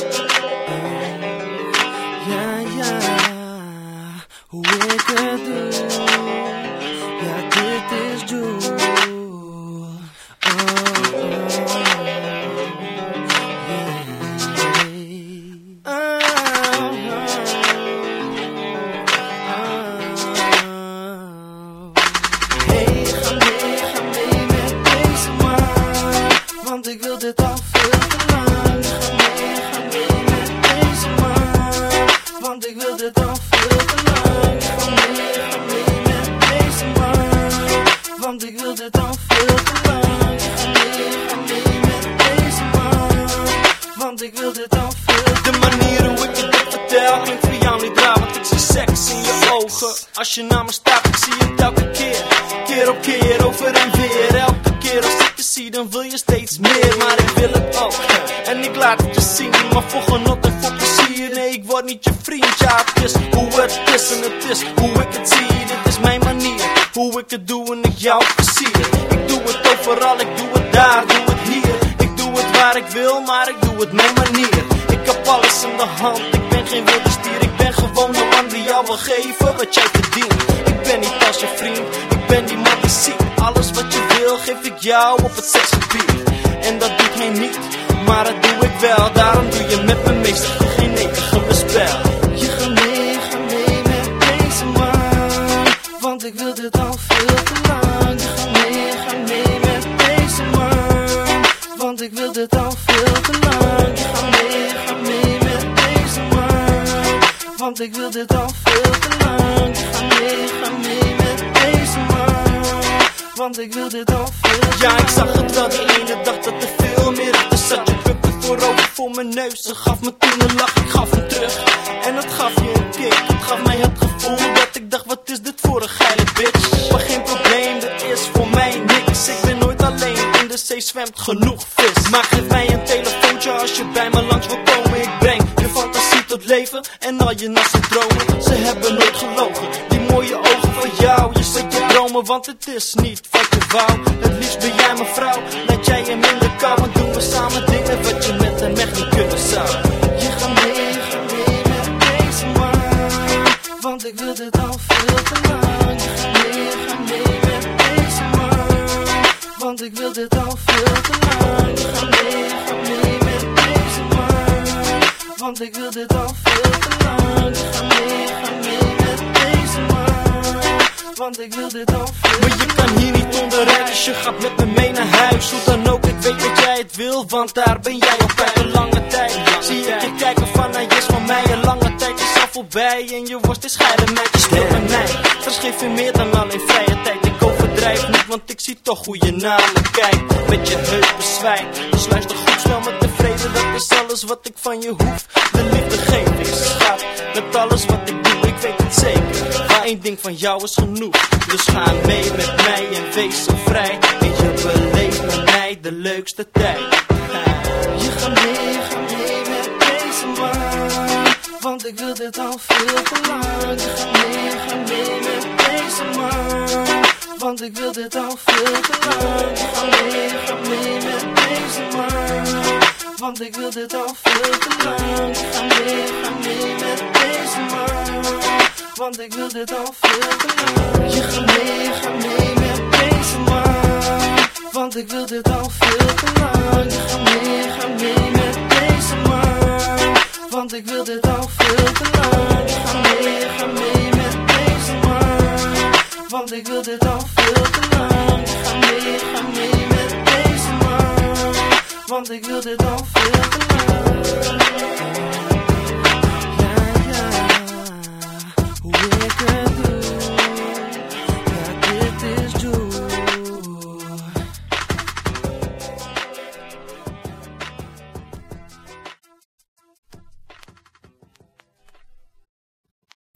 Ja, ik wil dit al veel te lang. Ga mee, met deze man. Want ik wil dit al veel te lang. Ga mee met deze man. Want ik wil dit al veel te De manier hoe ik het dit vertel klinkt voor jou niet raar, want ik zie seks in je ogen. Als je naar me staat, ik zie het elke keer. Keer op keer, over en weer. Elke keer als ik je zie, dan wil je steeds meer. Maar ik wil het ook, en ik laat het je zien. Maar voor genot en voor plezier, nee, niet je vriend. Ja, het is hoe het is en het is hoe ik het zie. Dit is mijn manier, hoe ik het doe en ik jou versier. Ik doe het overal, ik doe het daar, doe het hier. Ik doe het waar ik wil, maar ik doe het mijn manier. Ik heb alles in de hand, ik ben geen wilde stier. Ik ben gewoon de man die jou wil geven wat jij verdient. Ik ben niet als je vriend, ik ben die man die ziet. Alles wat je wil, geef ik jou op het seksgebied. En dat doet hij niet, maar dat doe ik wel. Daarom doe je met me meestal geen enige Je gaat mee, ga mee met deze man. Want ik wil dit al veel te lang. Je gaat mee, ga mee met deze man. Want ik wil dit al veel te lang. Je gaat mee, ga mee met deze man. Want ik wil dit al veel te lang. Je gaat mee, ga mee met deze man. Want ik wil dit al veel te Ja, ik zag het wel die ene dag dat er veel meer de zat. Je voorover voor mijn neus. Ze gaf me toen een lach, ik gaf hem terug. En het gaf je een kick. Het gaf mij het gevoel dat ik dacht, wat is dit voor een geile bitch? Maar geen probleem, dat is voor mij niks. Ik ben nooit alleen, in de zee zwemt genoeg vis. Maar geef mij een telefoontje als je bij me langs wil komen. Ik breng je fantasie tot leven en al je nasse dromen. Ze hebben nooit gelogen, die mooie ogen van jou. Je zit te dromen, want het is niet wat je wou. Het liefst ben jij mijn vrouw, laat jij hem in de kou. En doen we samen dingen wat je ik wil dit al veel te lang. Je gaat mee, ga mee met deze man. Want ik wil dit al veel te lang. Je gaat mee, ga mee met deze man. Want ik wil dit al veel te lang. Je gaat mee, ga mee met deze man. Want ik wil dit al veel Maar je kan hier niet onderuit, dus je gaat met me mee naar huis. Hoe dan ook, ik weet dat jij het wil, want daar ben jij al bij een lange voorbij. En je worst is scheiden met je. Dat geeft je meer dan alleen vrije tijd. Ik overdrijf niet, want ik zie toch hoe je naar me kijkt. Met je heupen zwijgt, dus luister goed, snel met tevreden. Dat is alles wat ik van je hoef. De liefde geef ik, schat, met alles wat ik doe, ik weet het zeker. Maar één ding van jou is genoeg. Dus ga mee met mij en wees zo vrij. En je beleeft met mij de leukste tijd. Ik dit al veel te lang. Gaat mee, ga mee met deze man. Want ik wil dit al veel te lang. Je gaat mee, ga mee met deze man. Want ik wil dit al veel te lang. Je gaat mee, ga mee met deze man. Want ik wil dit al veel te lang. Je gaat mee, ga mee met deze man. Want ik wil dit Want ik wil dit al veel te lang. Gaat mee, ga mee met deze man. Want ik wil dit al veel te lang. Gaat mee, ga mee met deze man. Want ik wil dit al veel te lang.